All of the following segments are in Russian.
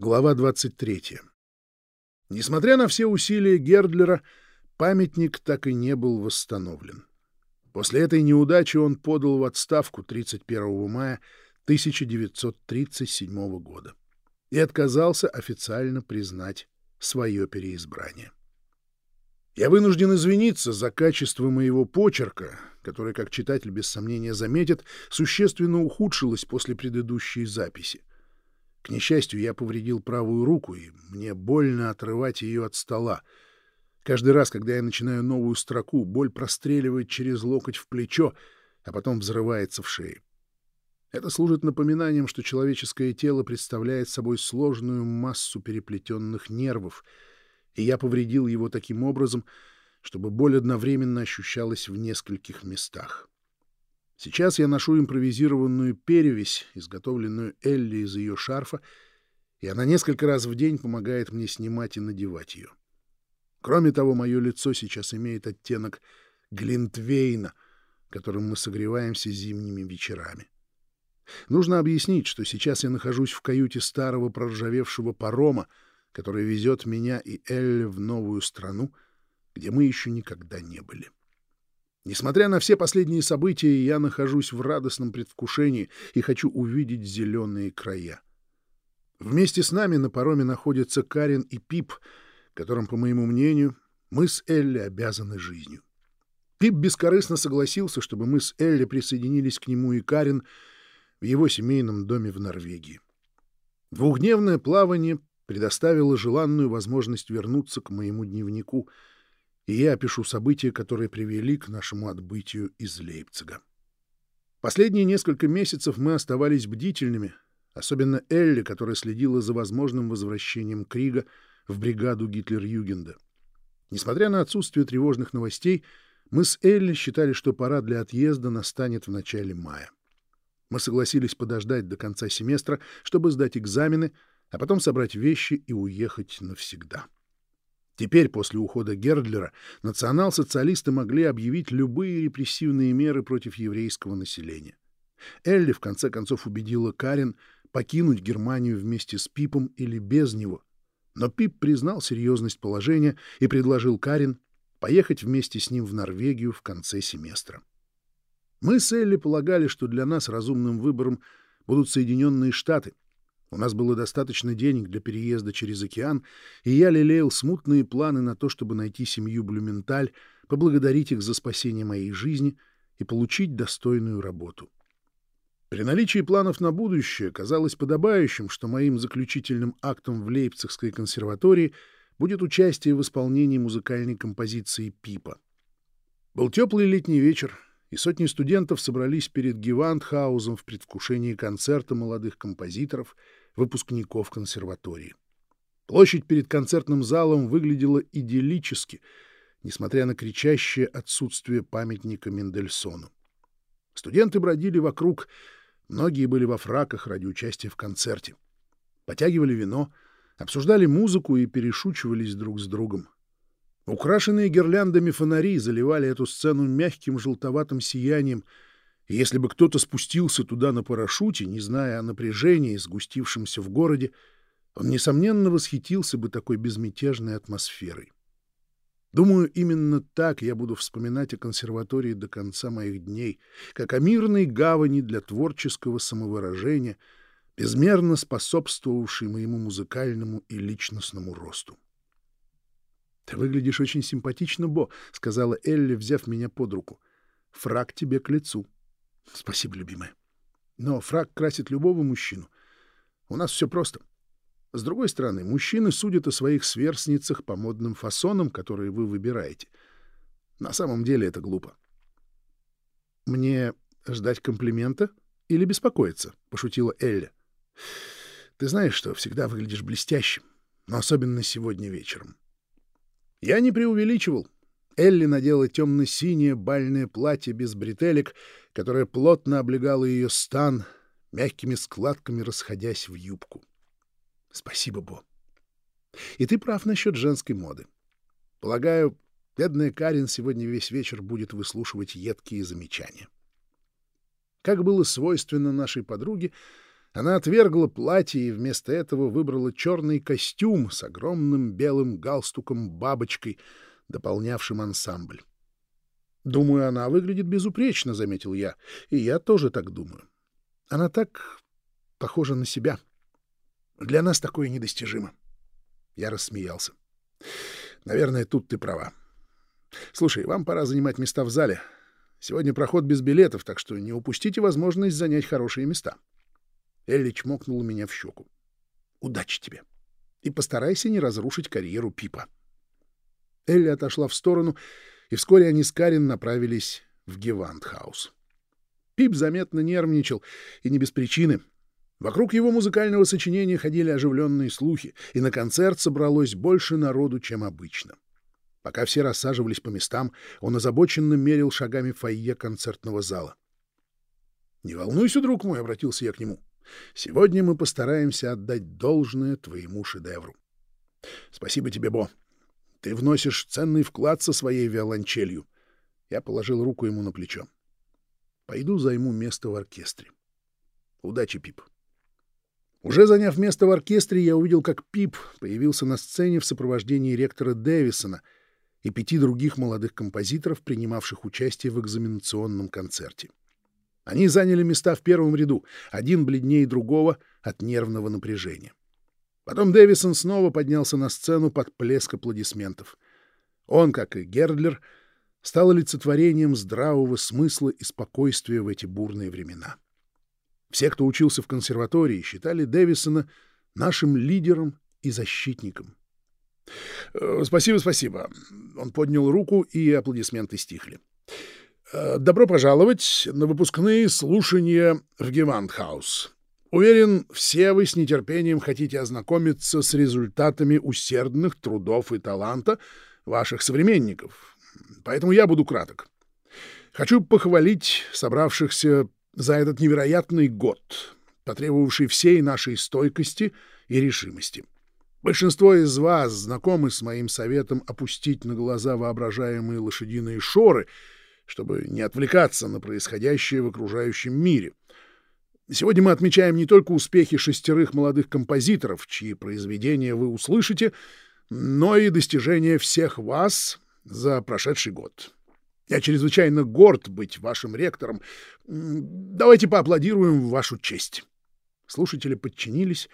Глава 23. Несмотря на все усилия Гердлера, памятник так и не был восстановлен. После этой неудачи он подал в отставку 31 мая 1937 года и отказался официально признать свое переизбрание. Я вынужден извиниться за качество моего почерка, которое, как читатель без сомнения заметит, существенно ухудшилось после предыдущей записи. К несчастью, я повредил правую руку, и мне больно отрывать ее от стола. Каждый раз, когда я начинаю новую строку, боль простреливает через локоть в плечо, а потом взрывается в шее. Это служит напоминанием, что человеческое тело представляет собой сложную массу переплетенных нервов, и я повредил его таким образом, чтобы боль одновременно ощущалась в нескольких местах. Сейчас я ношу импровизированную перевязь, изготовленную Элли из ее шарфа, и она несколько раз в день помогает мне снимать и надевать ее. Кроме того, мое лицо сейчас имеет оттенок глинтвейна, которым мы согреваемся зимними вечерами. Нужно объяснить, что сейчас я нахожусь в каюте старого проржавевшего парома, который везет меня и Элли в новую страну, где мы еще никогда не были. Несмотря на все последние события, я нахожусь в радостном предвкушении и хочу увидеть зеленые края. Вместе с нами на пароме находятся Карен и Пип, которым, по моему мнению, мы с Элли обязаны жизнью. Пип бескорыстно согласился, чтобы мы с Элли присоединились к нему и Карен в его семейном доме в Норвегии. Двухдневное плавание предоставило желанную возможность вернуться к моему дневнику — и я опишу события, которые привели к нашему отбытию из Лейпцига. Последние несколько месяцев мы оставались бдительными, особенно Элли, которая следила за возможным возвращением Крига в бригаду Гитлер-Югенда. Несмотря на отсутствие тревожных новостей, мы с Элли считали, что пора для отъезда настанет в начале мая. Мы согласились подождать до конца семестра, чтобы сдать экзамены, а потом собрать вещи и уехать навсегда. Теперь, после ухода Гердлера, национал-социалисты могли объявить любые репрессивные меры против еврейского населения. Элли, в конце концов, убедила Карен покинуть Германию вместе с Пипом или без него. Но Пип признал серьезность положения и предложил Карен поехать вместе с ним в Норвегию в конце семестра. Мы с Элли полагали, что для нас разумным выбором будут Соединенные Штаты — у нас было достаточно денег для переезда через океан, и я лелеял смутные планы на то, чтобы найти семью Блюменталь, поблагодарить их за спасение моей жизни и получить достойную работу. При наличии планов на будущее казалось подобающим, что моим заключительным актом в Лейпцигской консерватории будет участие в исполнении музыкальной композиции «Пипа». Был теплый летний вечер, и сотни студентов собрались перед Гевандхаузом в предвкушении концерта молодых композиторов — выпускников консерватории. Площадь перед концертным залом выглядела идиллически, несмотря на кричащее отсутствие памятника Мендельсону. Студенты бродили вокруг, многие были во фраках ради участия в концерте. Потягивали вино, обсуждали музыку и перешучивались друг с другом. Украшенные гирляндами фонари заливали эту сцену мягким желтоватым сиянием — и если бы кто-то спустился туда на парашюте, не зная о напряжении, сгустившемся в городе, он, несомненно, восхитился бы такой безмятежной атмосферой. Думаю, именно так я буду вспоминать о консерватории до конца моих дней, как о мирной гавани для творческого самовыражения, безмерно способствовавшей моему музыкальному и личностному росту. — Ты выглядишь очень симпатично, Бо, — сказала Элли, взяв меня под руку. — Фраг тебе к лицу. — Спасибо, любимая. Но фрак красит любого мужчину. У нас все просто. С другой стороны, мужчины судят о своих сверстницах по модным фасонам, которые вы выбираете. На самом деле это глупо. Мне ждать комплимента или беспокоиться? — пошутила Элли. Ты знаешь, что всегда выглядишь блестящим, но особенно сегодня вечером. Я не преувеличивал. Элли надела темно-синее бальное платье без бретелек, которое плотно облегало ее стан, мягкими складками расходясь в юбку. — Спасибо, Бо. И ты прав насчет женской моды. Полагаю, бедная Карин сегодня весь вечер будет выслушивать едкие замечания. Как было свойственно нашей подруге, Она отвергла платье и вместо этого выбрала черный костюм с огромным белым галстуком-бабочкой, дополнявшим ансамбль. «Думаю, она выглядит безупречно», — заметил я. «И я тоже так думаю. Она так похожа на себя. Для нас такое недостижимо». Я рассмеялся. «Наверное, тут ты права. Слушай, вам пора занимать места в зале. Сегодня проход без билетов, так что не упустите возможность занять хорошие места». Элли чмокнула меня в щеку. «Удачи тебе. И постарайся не разрушить карьеру Пипа». Элли отошла в сторону, и вскоре они с Карин направились в Гевантхаус. Пип заметно нервничал, и не без причины. Вокруг его музыкального сочинения ходили оживленные слухи, и на концерт собралось больше народу, чем обычно. Пока все рассаживались по местам, он озабоченно мерил шагами фойе концертного зала. — Не волнуйся, друг мой, — обратился я к нему. Сегодня мы постараемся отдать должное твоему шедевру. Спасибо тебе, Бо. Ты вносишь ценный вклад со своей виолончелью. Я положил руку ему на плечо. Пойду займу место в оркестре. Удачи, Пип. Уже заняв место в оркестре, я увидел, как Пип появился на сцене в сопровождении ректора Дэвисона и пяти других молодых композиторов, принимавших участие в экзаменационном концерте. Они заняли места в первом ряду, один бледнее другого от нервного напряжения. Потом Дэвисон снова поднялся на сцену под плеск аплодисментов. Он, как и Гердлер, стал олицетворением здравого смысла и спокойствия в эти бурные времена. Все, кто учился в консерватории, считали Дэвисона нашим лидером и защитником. «Э, «Спасибо, спасибо». Он поднял руку, и аплодисменты стихли. Э, добро пожаловать на выпускные слушания в Гевандхаус. Уверен, все вы с нетерпением хотите ознакомиться с результатами усердных трудов и таланта ваших современников. Поэтому я буду краток. Хочу похвалить собравшихся за этот невероятный год, потребовавший всей нашей стойкости и решимости. Большинство из вас знакомы с моим советом опустить на глаза воображаемые лошадиные шоры — чтобы не отвлекаться на происходящее в окружающем мире. Сегодня мы отмечаем не только успехи шестерых молодых композиторов, чьи произведения вы услышите, но и достижения всех вас за прошедший год. Я чрезвычайно горд быть вашим ректором. Давайте поаплодируем в вашу честь. Слушатели подчинились,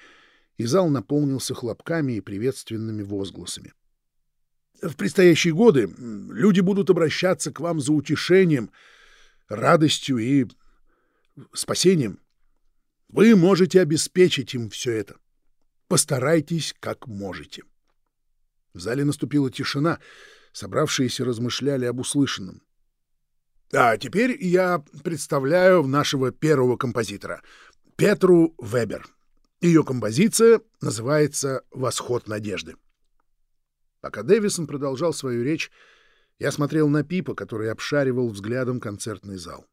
и зал наполнился хлопками и приветственными возгласами. — в предстоящие годы люди будут обращаться к вам за утешением, радостью и спасением. Вы можете обеспечить им все это. Постарайтесь, как можете. В зале наступила тишина. Собравшиеся размышляли об услышанном. А теперь я представляю нашего первого композитора, Петру Вебер. Ее композиция называется «Восход надежды». Пока Дэвисон продолжал свою речь, я смотрел на Пипа, который обшаривал взглядом концертный зал.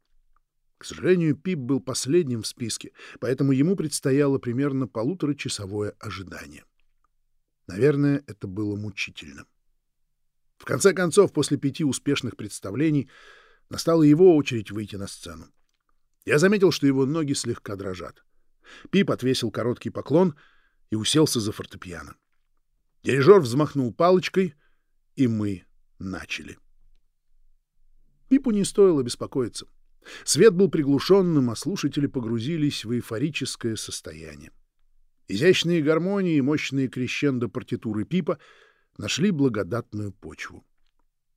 К сожалению, Пип был последним в списке, поэтому ему предстояло примерно полуторачасовое ожидание. Наверное, это было мучительно. В конце концов, после пяти успешных представлений, настала его очередь выйти на сцену. Я заметил, что его ноги слегка дрожат. Пип отвесил короткий поклон и уселся за фортепиано. Дирижер взмахнул палочкой, и мы начали. Пипу не стоило беспокоиться. Свет был приглушенным, а слушатели погрузились в эйфорическое состояние. Изящные гармонии и мощные крещендо партитуры Пипа нашли благодатную почву.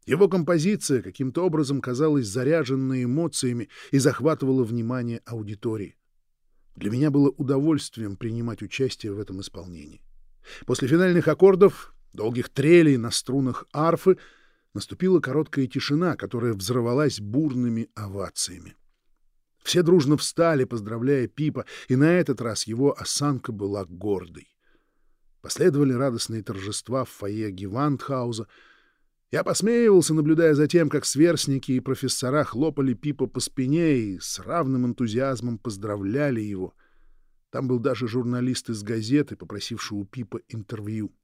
Его композиция каким-то образом казалась заряженной эмоциями и захватывала внимание аудитории. Для меня было удовольствием принимать участие в этом исполнении. После финальных аккордов, долгих трелей на струнах арфы, наступила короткая тишина, которая взорвалась бурными овациями. Все дружно встали, поздравляя Пипа, и на этот раз его осанка была гордой. Последовали радостные торжества в фойе Гевантхауза. Я посмеивался, наблюдая за тем, как сверстники и профессора хлопали Пипа по спине и с равным энтузиазмом поздравляли его — там был даже журналист из газеты, попросивший у Пипа интервью.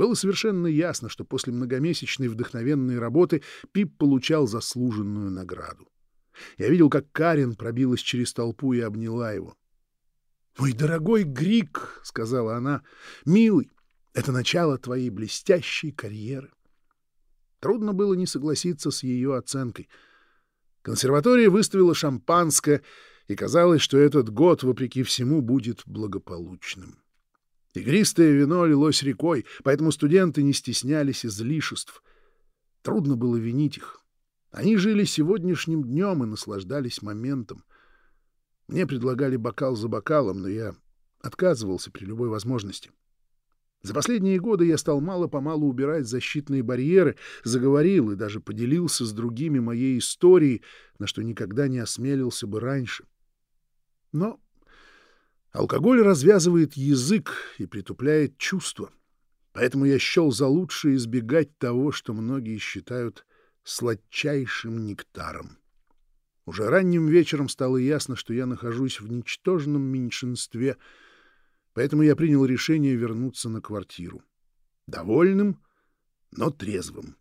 Было совершенно ясно, что после многомесячной вдохновенной работы Пип получал заслуженную награду. Я видел, как Карен пробилась через толпу и обняла его. «Мой дорогой Грик», — сказала она, — «милый, это начало твоей блестящей карьеры». Трудно было не согласиться с ее оценкой. Консерватория выставила шампанское, и казалось, что этот год, вопреки всему, будет благополучным. Игристое вино лилось рекой, поэтому студенты не стеснялись излишеств. Трудно было винить их. Они жили сегодняшним днем и наслаждались моментом. Мне предлагали бокал за бокалом, но я отказывался при любой возможности. За последние годы я стал мало-помалу убирать защитные барьеры, заговорил и даже поделился с другими моей историей, на что никогда не осмелился бы раньше. Но алкоголь развязывает язык и притупляет чувства, поэтому я счел за лучшее избегать того, что многие считают сладчайшим нектаром. Уже ранним вечером стало ясно, что я нахожусь в ничтожном меньшинстве — Поэтому я принял решение вернуться на квартиру. Довольным, но трезвым.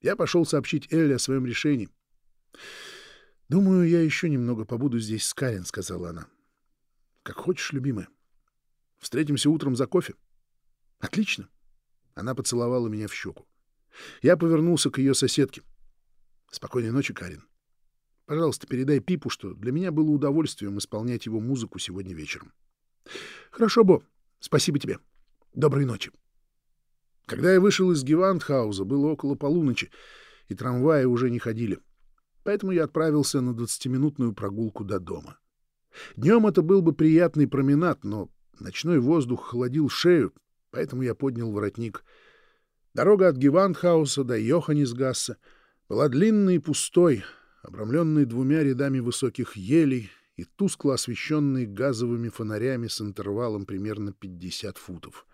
Я пошел сообщить Элли о своем решении. «Думаю, я еще немного побуду здесь с Карен», — сказала она. «Как хочешь, любимая. Встретимся утром за кофе». «Отлично». Она поцеловала меня в щеку. Я повернулся к ее соседке. «Спокойной ночи, Карин. Пожалуйста, передай Пипу, что для меня было удовольствием исполнять его музыку сегодня вечером». Хорошо, Бо. Спасибо тебе. Доброй ночи. Когда я вышел из Гевантхауза, было около полуночи, и трамваи уже не ходили. Поэтому я отправился на двадцатиминутную прогулку до дома. Днем это был бы приятный променад, но ночной воздух холодил шею, поэтому я поднял воротник. Дорога от Гевантхауса до Йоханнесгасса была длинной и пустой, обрамленной двумя рядами высоких елей и тускло освещенный газовыми фонарями с интервалом примерно 50 футов.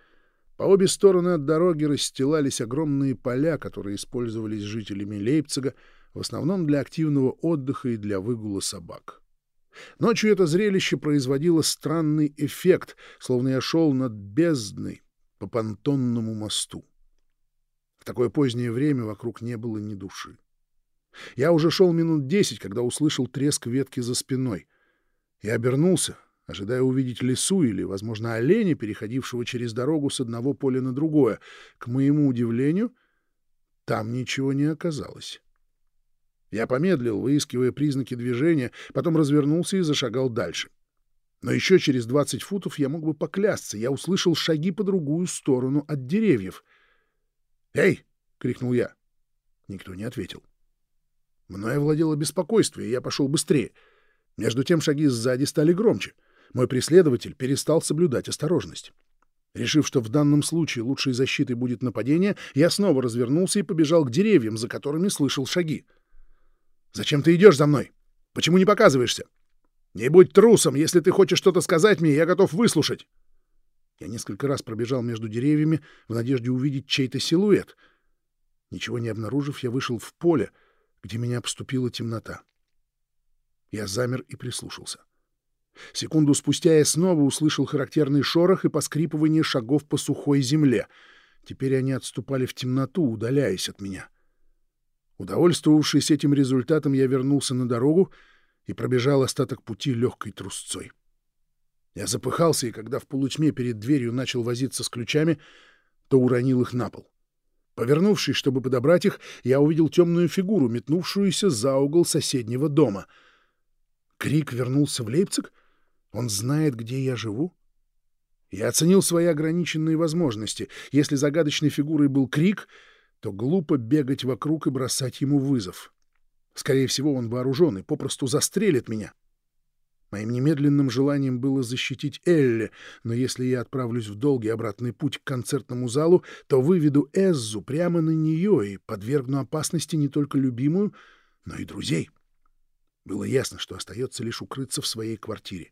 По обе стороны от дороги расстилались огромные поля, которые использовались жителями Лейпцига в основном для активного отдыха и для выгула собак. Ночью это зрелище производило странный эффект, словно я шел над бездной по понтонному мосту. В такое позднее время вокруг не было ни души. Я уже шел минут десять, когда услышал треск ветки за спиной. Я обернулся, ожидая увидеть лису или, возможно, оленя, переходившего через дорогу с одного поля на другое. К моему удивлению, там ничего не оказалось. Я помедлил, выискивая признаки движения, потом развернулся и зашагал дальше. Но еще через двадцать футов я мог бы поклясться. Я услышал шаги по другую сторону от деревьев. «Эй!» — крикнул я. Никто не ответил. Мною овладело беспокойство, и я пошел быстрее — между тем шаги сзади стали громче. Мой преследователь перестал соблюдать осторожность. Решив, что в данном случае лучшей защитой будет нападение, я снова развернулся и побежал к деревьям, за которыми слышал шаги. «Зачем ты идешь за мной? Почему не показываешься? Не будь трусом, если ты хочешь что-то сказать мне, я готов выслушать». Я несколько раз пробежал между деревьями в надежде увидеть чей-то силуэт. Ничего не обнаружив, я вышел в поле, где меня обступила темнота. Я замер и прислушался. Секунду спустя я снова услышал характерный шорох и поскрипывание шагов по сухой земле. Теперь они отступали в темноту, удаляясь от меня. Удовольствовавшись этим результатом, я вернулся на дорогу и пробежал остаток пути легкой трусцой. Я запыхался, и когда в полутьме перед дверью начал возиться с ключами, то уронил их на пол. Повернувшись, чтобы подобрать их, я увидел темную фигуру, метнувшуюся за угол соседнего дома — Крик вернулся в Лейпциг? Он знает, где я живу? Я оценил свои ограниченные возможности. Если загадочной фигурой был Крик, то глупо бегать вокруг и бросать ему вызов. Скорее всего, он вооружен и попросту застрелит меня. Моим немедленным желанием было защитить Элли, но если я отправлюсь в долгий обратный путь к концертному залу, то выведу Эззу прямо на нее и подвергну опасности не только любимую, но и друзей. Было ясно, что остается лишь укрыться в своей квартире.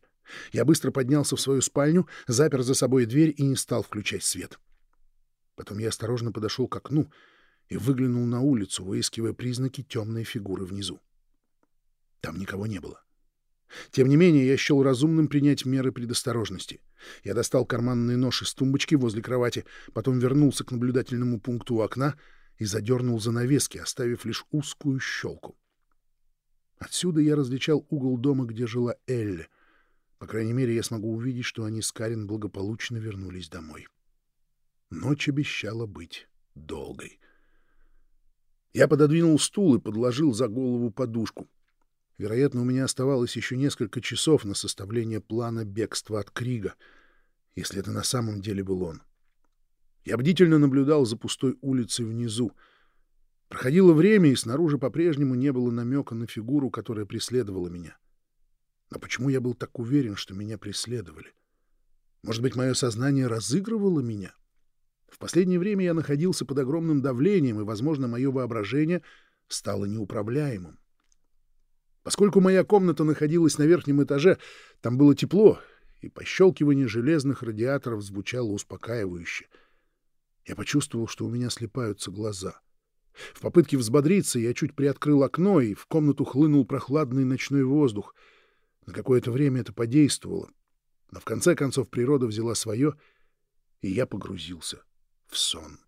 Я быстро поднялся в свою спальню, запер за собой дверь и не стал включать свет. Потом я осторожно подошел к окну и выглянул на улицу, выискивая признаки темной фигуры внизу. Там никого не было. Тем не менее, я счел разумным принять меры предосторожности. Я достал карманный нож из тумбочки возле кровати, потом вернулся к наблюдательному пункту у окна и задернул занавески, оставив лишь узкую щелку. Отсюда я различал угол дома, где жила Элли. По крайней мере, я смогу увидеть, что они с Карин благополучно вернулись домой. Ночь обещала быть долгой. Я пододвинул стул и подложил за голову подушку. Вероятно, у меня оставалось еще несколько часов на составление плана бегства от Крига, если это на самом деле был он. Я бдительно наблюдал за пустой улицей внизу. Проходило время, и снаружи по-прежнему не было намека на фигуру, которая преследовала меня. Но почему я был так уверен, что меня преследовали? Может быть, мое сознание разыгрывало меня? В последнее время я находился под огромным давлением, и, возможно, мое воображение стало неуправляемым. Поскольку моя комната находилась на верхнем этаже, там было тепло, и пощелкивание железных радиаторов звучало успокаивающе. Я почувствовал, что у меня слепаются глаза. В попытке взбодриться я чуть приоткрыл окно, и в комнату хлынул прохладный ночной воздух. На какое-то время это подействовало, но в конце концов природа взяла свое, и я погрузился в сон.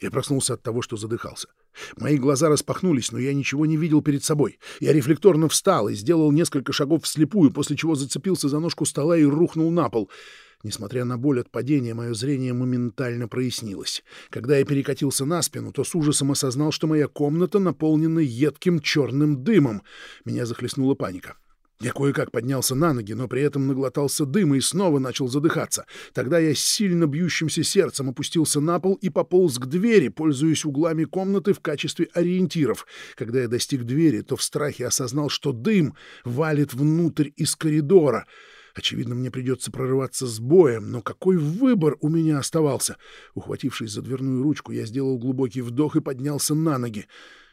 Я проснулся от того, что задыхался. Мои глаза распахнулись, но я ничего не видел перед собой. Я рефлекторно встал и сделал несколько шагов вслепую, после чего зацепился за ножку стола и рухнул на пол. Несмотря на боль от падения, мое зрение моментально прояснилось. Когда я перекатился на спину, то с ужасом осознал, что моя комната наполнена едким черным дымом. Меня захлестнула паника. Я кое-как поднялся на ноги, но при этом наглотался дыма и снова начал задыхаться. Тогда я с сильно бьющимся сердцем опустился на пол и пополз к двери, пользуясь углами комнаты в качестве ориентиров. Когда я достиг двери, то в страхе осознал, что дым валит внутрь из коридора. Очевидно, мне придется прорываться с боем, но какой выбор у меня оставался? Ухватившись за дверную ручку, я сделал глубокий вдох и поднялся на ноги.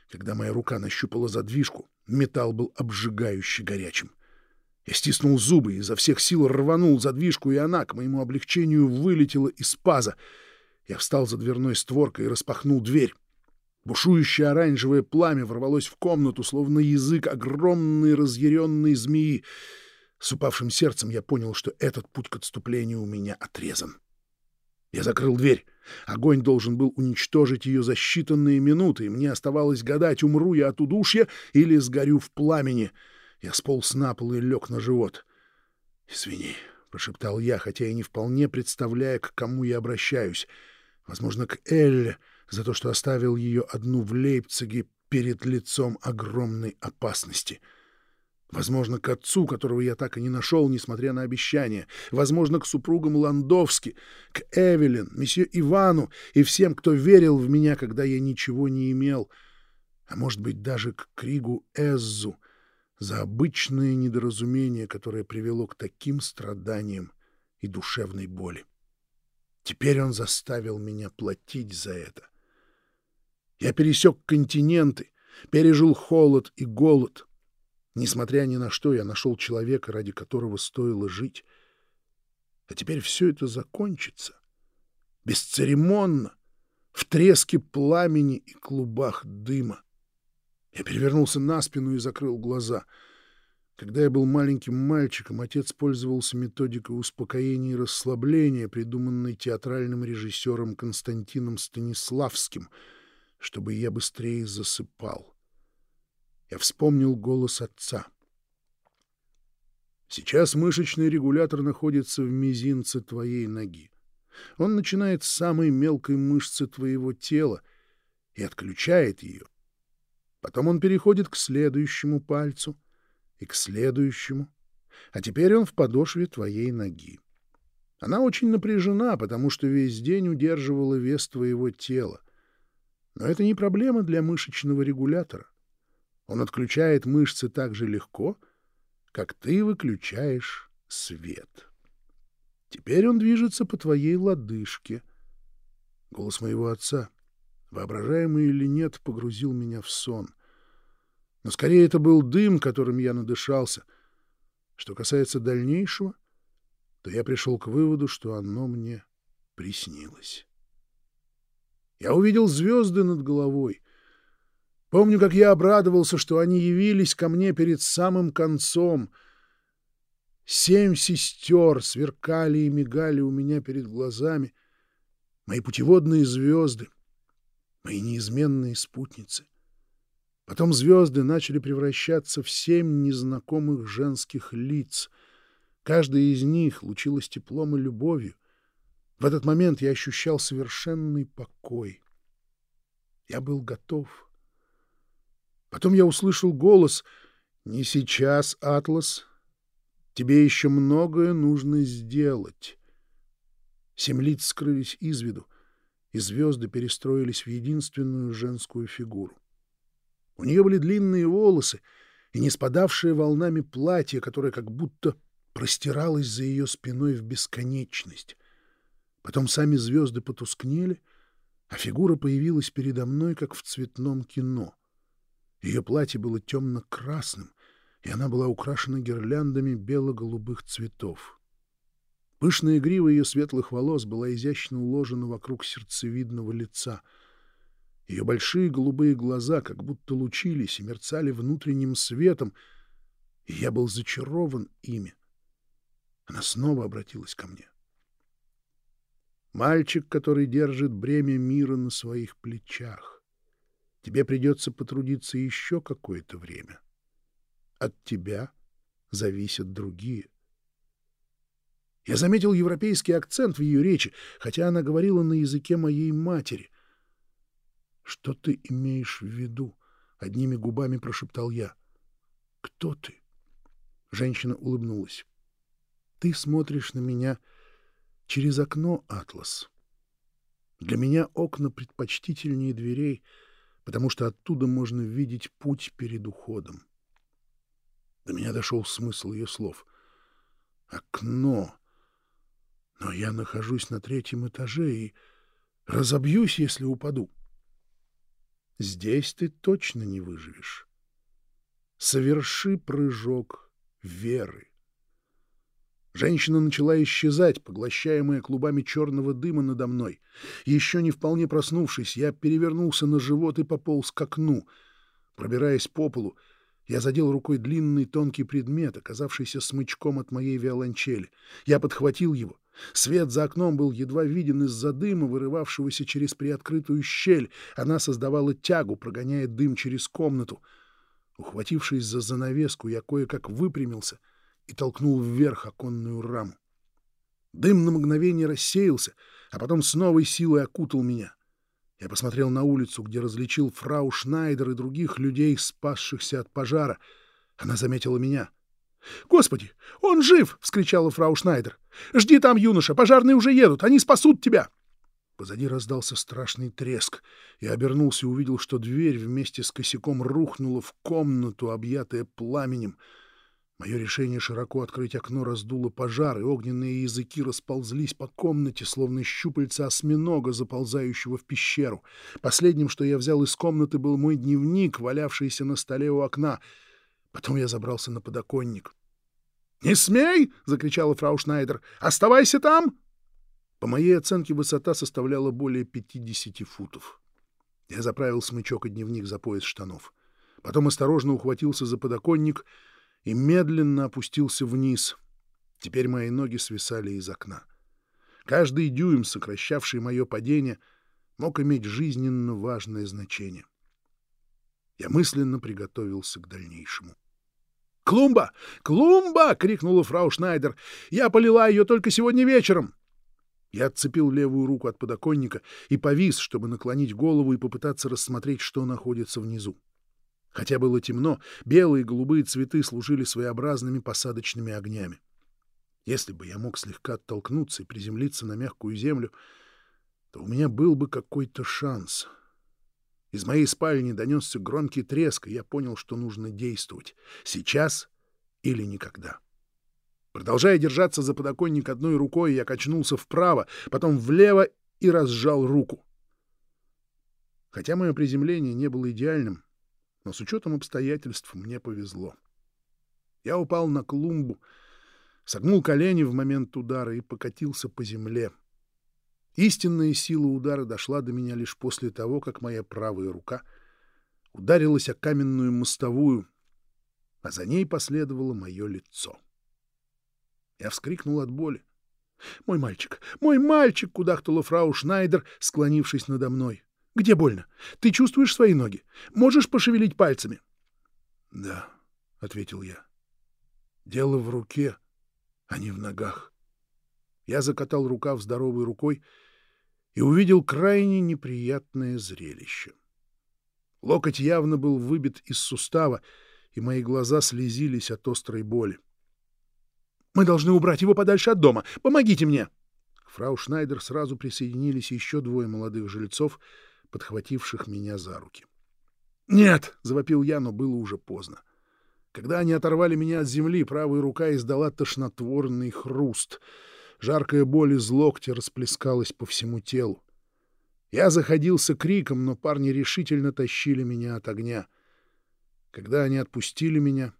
Когда моя рука нащупала задвижку, металл был обжигающе горячим. Я стиснул зубы, изо всех сил рванул задвижку, и она, к моему облегчению, вылетела из паза. Я встал за дверной створкой и распахнул дверь. Бушующее оранжевое пламя ворвалось в комнату, словно язык огромной разъяренной змеи. С упавшим сердцем я понял, что этот путь к отступлению у меня отрезан. Я закрыл дверь. Огонь должен был уничтожить ее за считанные минуты, и мне оставалось гадать, умру я от удушья или сгорю в пламени — я сполз на пол и лег на живот. «Извини», — прошептал я, хотя и не вполне представляя, к кому я обращаюсь. Возможно, к Элле за то, что оставил ее одну в Лейпциге перед лицом огромной опасности. Возможно, к отцу, которого я так и не нашел, несмотря на обещания. Возможно, к супругам Ландовски, к Эвелин, месье Ивану и всем, кто верил в меня, когда я ничего не имел. А может быть, даже к Кригу Эззу — за обычное недоразумение, которое привело к таким страданиям и душевной боли. Теперь он заставил меня платить за это. Я пересек континенты, пережил холод и голод. Несмотря ни на что, я нашел человека, ради которого стоило жить. А теперь все это закончится. Бесцеремонно, в треске пламени и клубах дыма. Я перевернулся на спину и закрыл глаза. Когда я был маленьким мальчиком, отец пользовался методикой успокоения и расслабления, придуманной театральным режиссером Константином Станиславским, чтобы я быстрее засыпал. Я вспомнил голос отца. Сейчас мышечный регулятор находится в мизинце твоей ноги. Он начинает с самой мелкой мышцы твоего тела и отключает ее — Потом он переходит к следующему пальцу и к следующему. А теперь он в подошве твоей ноги. Она очень напряжена, потому что весь день удерживала вес твоего тела. Но это не проблема для мышечного регулятора. Он отключает мышцы так же легко, как ты выключаешь свет. Теперь он движется по твоей лодыжке. Голос моего отца — воображаемый или нет, погрузил меня в сон. Но скорее это был дым, которым я надышался. Что касается дальнейшего, то я пришел к выводу, что оно мне приснилось. Я увидел звезды над головой. Помню, как я обрадовался, что они явились ко мне перед самым концом. Семь сестер сверкали и мигали у меня перед глазами. Мои путеводные звезды — мои неизменные спутницы. Потом звезды начали превращаться в семь незнакомых женских лиц, Каждая из них лучилась теплом и любовью. В этот момент я ощущал совершенный покой. Я был готов. Потом я услышал голос «Не сейчас, Атлас. Тебе еще многое нужно сделать». Семь лиц скрылись из виду, и звезды перестроились в единственную женскую фигуру. У нее были длинные волосы и не спадавшее волнами платье, которое как будто простиралось за ее спиной в бесконечность. Потом сами звезды потускнели, а фигура появилась передо мной, как в цветном кино. Ее платье было темно-красным, и она была украшена гирляндами бело-голубых цветов. Пышная грива ее светлых волос была изящно уложена вокруг сердцевидного лица. Ее большие голубые глаза как будто лучились и мерцали внутренним светом, и я был зачарован ими. Она снова обратилась ко мне. «Мальчик, который держит бремя мира на своих плечах. Тебе придется потрудиться еще какое-то время. От тебя зависят другие». Я заметил европейский акцент в ее речи, хотя она говорила на языке моей матери. «Что ты имеешь в виду?» — одними губами прошептал я. «Кто ты?» Женщина улыбнулась. «Ты смотришь на меня через окно, Атлас. Для меня окна предпочтительнее дверей, потому что оттуда можно видеть путь перед уходом». До меня дошел смысл ее слов. «Окно!» Но я нахожусь на третьем этаже и разобьюсь, если упаду. Здесь ты точно не выживешь. Соверши прыжок веры. Женщина начала исчезать, поглощаемая клубами черного дыма надо мной. Еще не вполне проснувшись, я перевернулся на живот и пополз к окну. Пробираясь по полу, я задел рукой длинный тонкий предмет, оказавшийся смычком от моей виолончели. Я подхватил его — Свет за окном был едва виден из-за дыма, вырывавшегося через приоткрытую щель. Она создавала тягу, прогоняя дым через комнату. Ухватившись за занавеску, я кое-как выпрямился и толкнул вверх оконную раму. Дым на мгновение рассеялся, а потом с новой силой окутал меня. Я посмотрел на улицу, где различил фрау Шнайдер и других людей, спасшихся от пожара. Она заметила меня — «Господи, он жив!» — вскричала фрау Шнайдер. «Жди там, юноша, пожарные уже едут, они спасут тебя!» Позади раздался страшный треск. Я обернулся и увидел, что дверь вместе с косяком рухнула в комнату, объятая пламенем. Мое решение широко открыть окно раздуло пожар, и огненные языки расползлись по комнате, словно щупальца осьминога, заползающего в пещеру. Последним, что я взял из комнаты, был мой дневник, валявшийся на столе у окна — Потом я забрался на подоконник. «Не смей!» — закричала фрау Шнайдер. «Оставайся там!» По моей оценке, высота составляла более 50 футов. Я заправил смычок и дневник за пояс штанов. Потом осторожно ухватился за подоконник и медленно опустился вниз. Теперь мои ноги свисали из окна. Каждый дюйм, сокращавший мое падение, мог иметь жизненно важное значение. Я мысленно приготовился к дальнейшему. «Клумба! Клумба!» — крикнула фрау Шнайдер. «Я полила ее только сегодня вечером!» Я отцепил левую руку от подоконника и повис, чтобы наклонить голову и попытаться рассмотреть, что находится внизу. Хотя было темно, белые и голубые цветы служили своеобразными посадочными огнями. Если бы я мог слегка оттолкнуться и приземлиться на мягкую землю, то у меня был бы какой-то шанс — из моей спальни донесся громкий треск, и я понял, что нужно действовать. Сейчас или никогда. Продолжая держаться за подоконник одной рукой, я качнулся вправо, потом влево и разжал руку. Хотя мое приземление не было идеальным, но с учетом обстоятельств мне повезло. Я упал на клумбу, согнул колени в момент удара и покатился по земле — Истинная сила удара дошла до меня лишь после того, как моя правая рука ударилась о каменную мостовую, а за ней последовало мое лицо. Я вскрикнул от боли. «Мой мальчик! Мой мальчик!» — кудахтала фрау Шнайдер, склонившись надо мной. «Где больно? Ты чувствуешь свои ноги? Можешь пошевелить пальцами?» «Да», — ответил я. «Дело в руке, Они в ногах. Я закатал рукав здоровой рукой и увидел крайне неприятное зрелище. Локоть явно был выбит из сустава, и мои глаза слезились от острой боли. «Мы должны убрать его подальше от дома! Помогите мне!» К фрау Шнайдер сразу присоединились еще двое молодых жильцов, подхвативших меня за руки. «Нет!» — завопил я, но было уже поздно. Когда они оторвали меня от земли, правая рука издала тошнотворный хруст. Жаркая боль из локтя расплескалась по всему телу. Я заходился криком, но парни решительно тащили меня от огня. Когда они отпустили меня,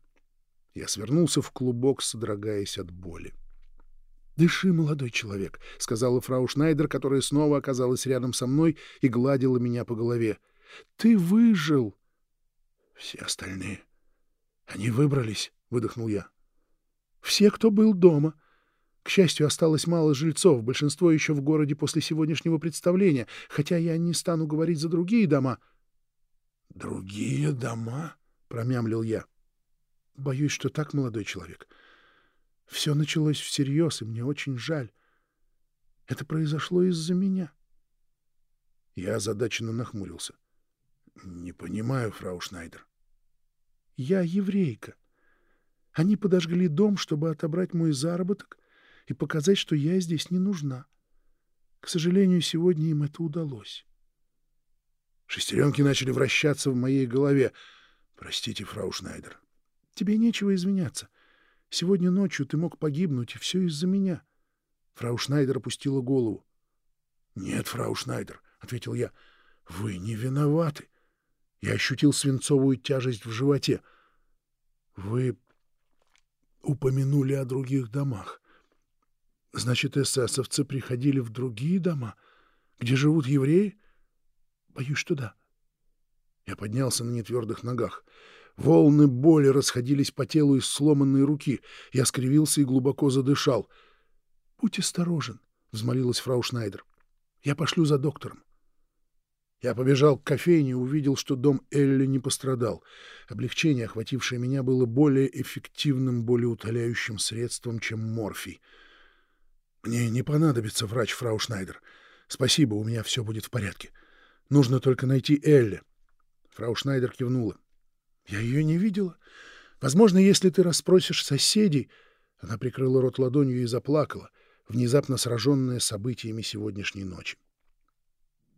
я свернулся в клубок, содрогаясь от боли. «Дыши, молодой человек», — сказала фрау Шнайдер, которая снова оказалась рядом со мной и гладила меня по голове. «Ты выжил!» «Все остальные. Они выбрались», — выдохнул я. «Все, кто был дома. К счастью, осталось мало жильцов, большинство еще в городе после сегодняшнего представления, хотя я не стану говорить за другие дома». «Другие дома?» — промямлил я. «Боюсь, что так, молодой человек. Все началось всерьез, и мне очень жаль. Это произошло из-за меня». Я озадаченно нахмурился. «Не понимаю, фрау Шнайдер». «Я еврейка. Они подожгли дом, чтобы отобрать мой заработок и показать, что я здесь не нужна. К сожалению, сегодня им это удалось. Шестеренки начали вращаться в моей голове. Простите, фрау Шнайдер. Тебе нечего извиняться. Сегодня ночью ты мог погибнуть, и все из-за меня. Фрау Шнайдер опустила голову. — Нет, фрау Шнайдер, — ответил я, — вы не виноваты. Я ощутил свинцовую тяжесть в животе. — Вы упомянули о других домах. Значит, эсэсовцы приходили в другие дома, где живут евреи? Боюсь, что да. Я поднялся на нетвердых ногах. Волны боли расходились по телу из сломанной руки. Я скривился и глубоко задышал. — Будь осторожен, — взмолилась фрау Шнайдер. — Я пошлю за доктором. Я побежал к кофейне и увидел, что дом Элли не пострадал. Облегчение, охватившее меня, было более эффективным, более утоляющим средством, чем морфий. Мне не понадобится врач, фрау Шнайдер. Спасибо, у меня все будет в порядке. Нужно только найти Элли. Фрау Шнайдер кивнула. Я ее не видела. Возможно, если ты расспросишь соседей... Она прикрыла рот ладонью и заплакала, внезапно сраженная событиями сегодняшней ночи.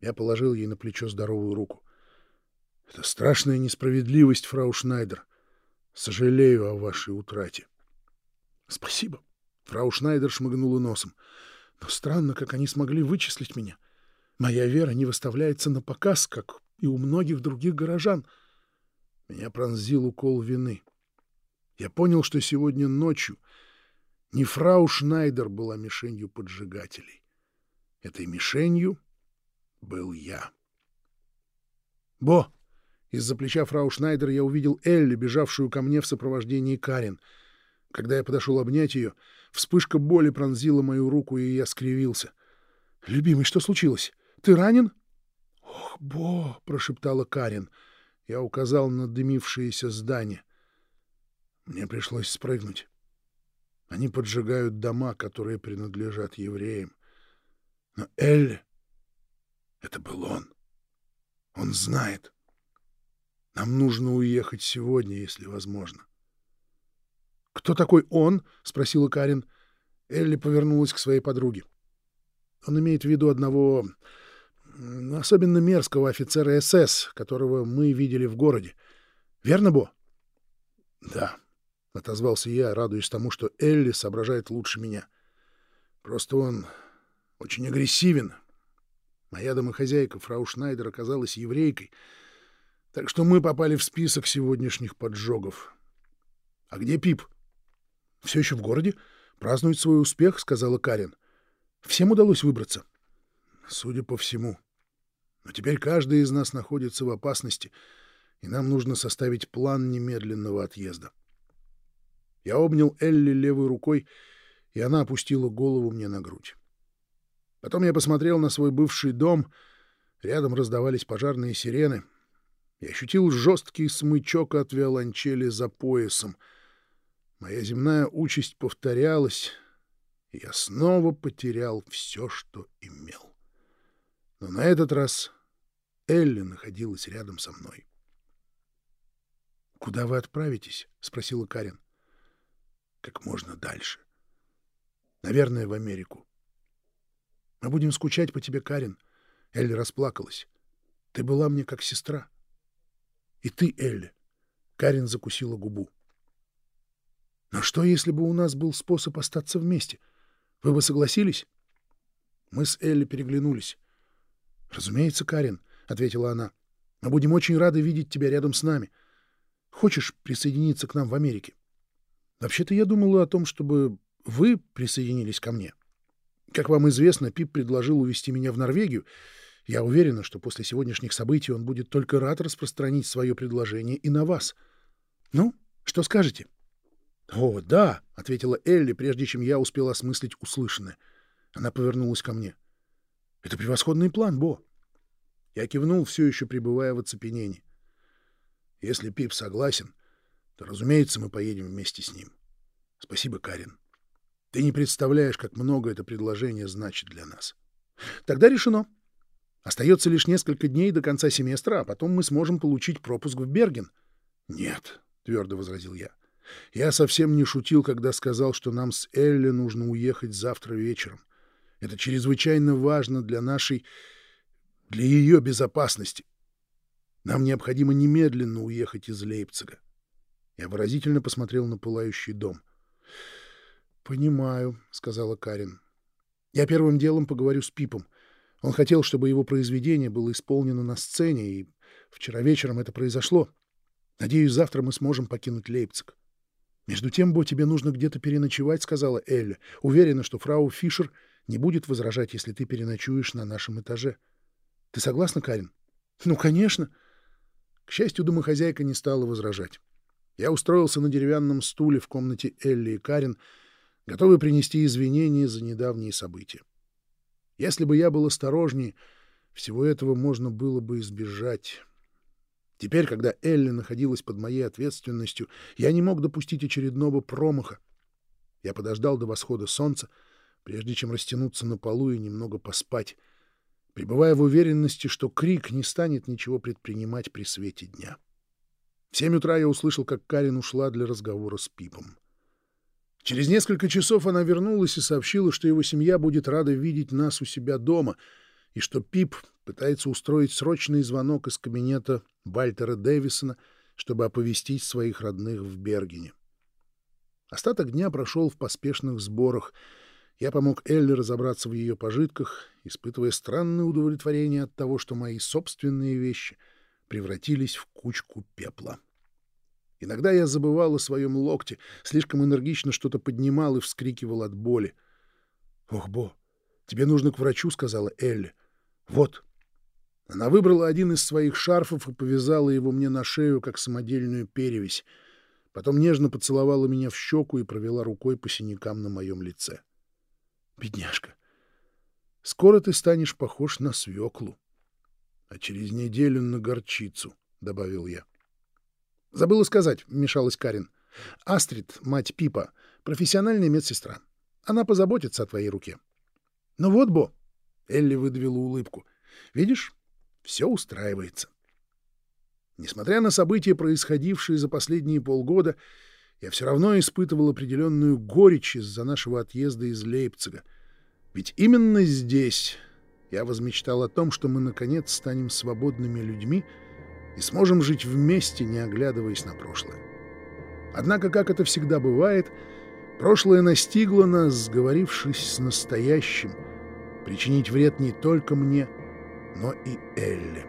Я положил ей на плечо здоровую руку. — Это страшная несправедливость, фрау Шнайдер. Сожалею о вашей утрате. — Спасибо. Фрау Шнайдер шмыгнула носом. Но странно, как они смогли вычислить меня. Моя вера не выставляется на показ, как и у многих других горожан. Меня пронзил укол вины. Я понял, что сегодня ночью не фрау Шнайдер была мишенью поджигателей. Этой мишенью был я. «Бо!» Из-за плеча фрау Шнайдер я увидел Элли, бежавшую ко мне в сопровождении Карен. Когда я подошел обнять ее, Вспышка боли пронзила мою руку, и я скривился. — Любимый, что случилось? Ты ранен? — Ох, Бо! — прошептала Карин. Я указал на дымившееся здание. Мне пришлось спрыгнуть. Они поджигают дома, которые принадлежат евреям. Но Элли — это был он. Он знает. Нам нужно уехать сегодня, если возможно. «Кто такой он?» — спросила Карин. Элли повернулась к своей подруге. Он имеет в виду одного особенно мерзкого офицера СС, которого мы видели в городе. Верно, Бо? — Да, — отозвался я, радуясь тому, что Элли соображает лучше меня. Просто он очень агрессивен. Моя домохозяйка, фрау Шнайдер, оказалась еврейкой, так что мы попали в список сегодняшних поджогов. — А где Пип? — все еще в городе? Празднует свой успех, — сказала Карин. Всем удалось выбраться. Судя по всему. Но теперь каждый из нас находится в опасности, и нам нужно составить план немедленного отъезда. Я обнял Элли левой рукой, и она опустила голову мне на грудь. Потом я посмотрел на свой бывший дом. Рядом раздавались пожарные сирены. Я ощутил жесткий смычок от виолончели за поясом — Моя земная участь повторялась, и я снова потерял все, что имел. Но на этот раз Элли находилась рядом со мной. «Куда вы отправитесь?» — спросила Карин. «Как можно дальше. Наверное, в Америку. Мы будем скучать по тебе, Карин». Элли расплакалась. «Ты была мне как сестра». «И ты, Элли». Карин закусила губу. «Но что, если бы у нас был способ остаться вместе? Вы бы согласились?» Мы с Элли переглянулись. «Разумеется, Карин», — ответила она. «Мы будем очень рады видеть тебя рядом с нами. Хочешь присоединиться к нам в Америке? Вообще-то я думала о том, чтобы вы присоединились ко мне. Как вам известно, Пип предложил увезти меня в Норвегию. Я уверена, что после сегодняшних событий он будет только рад распространить свое предложение и на вас. Ну, что скажете? — О, да, — ответила Элли, прежде чем я успел осмыслить услышанное. Она повернулась ко мне. — Это превосходный план, Бо. Я кивнул, все еще пребывая в оцепенении. Если Пип согласен, то, разумеется, мы поедем вместе с ним. Спасибо, Карин. Ты не представляешь, как много это предложение значит для нас. Тогда решено. Остается лишь несколько дней до конца семестра, а потом мы сможем получить пропуск в Берген. Нет, — твердо возразил я. Я совсем не шутил, когда сказал, что нам с Элли нужно уехать завтра вечером. Это чрезвычайно важно для нашей... для ее безопасности. Нам необходимо немедленно уехать из Лейпцига. Я выразительно посмотрел на пылающий дом. — Понимаю, — сказала Карин. — Я первым делом поговорю с Пипом. Он хотел, чтобы его произведение было исполнено на сцене, и вчера вечером это произошло. Надеюсь, завтра мы сможем покинуть Лейпциг. — Между тем, Бо, тебе нужно где-то переночевать, — сказала Элля. — Уверена, что фрау Фишер не будет возражать, если ты переночуешь на нашем этаже. Ты согласна, Карин? — Ну, конечно. — к счастью, домохозяйка не стала возражать. Я устроился на деревянном стуле в комнате Элли и Карин, готовый принести извинения за недавние события. Если бы я был осторожнее, всего этого можно было бы избежать. Теперь, когда Элли находилась под моей ответственностью, я не мог допустить очередного промаха. Я подождал до восхода солнца, прежде чем растянуться на полу и немного поспать — пребывая в уверенности, что Крик не станет ничего предпринимать при свете дня. В семь утра я услышал, как Карин ушла для разговора с Пипом. Через несколько часов она вернулась и сообщила, что его семья будет рада видеть нас у себя дома, и что Пип пытается устроить срочный звонок из кабинета Вальтера Дэвисона, чтобы оповестить своих родных в Бергене. Остаток дня прошел в поспешных сборах — я помог Элли разобраться в ее пожитках, испытывая странное удовлетворение от того, что мои собственные вещи превратились в кучку пепла. Иногда я забывал о своем локте, слишком энергично что-то поднимал и вскрикивал от боли. «Ох, Бо, тебе нужно к врачу», — сказала Элли. «Вот». Она выбрала один из своих шарфов и повязала его мне на шею, как самодельную перевязь. Потом нежно поцеловала меня в щеку и провела рукой по синякам на моем лице. Бедняжка. Скоро ты станешь похож на свеклу, а через неделю на горчицу, — добавил я. — Забыла сказать, — вмешалась Карин. — Астрид, мать Пипа, профессиональная медсестра. Она позаботится о твоей руке. — Ну вот, Бо, — Элли выдавила улыбку, — видишь, все устраивается. Несмотря на события, происходившие за последние полгода, я все равно испытывал определенную горечь из-за нашего отъезда из Лейпцига. Ведь именно здесь я возмечтал о том, что мы, наконец, станем свободными людьми и сможем жить вместе, не оглядываясь на прошлое. Однако, как это всегда бывает, прошлое настигло нас, сговорившись с настоящим, причинить вред не только мне, но и Элле.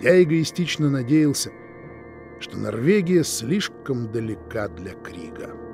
Я эгоистично надеялся — что Норвегия слишком далека для Крига.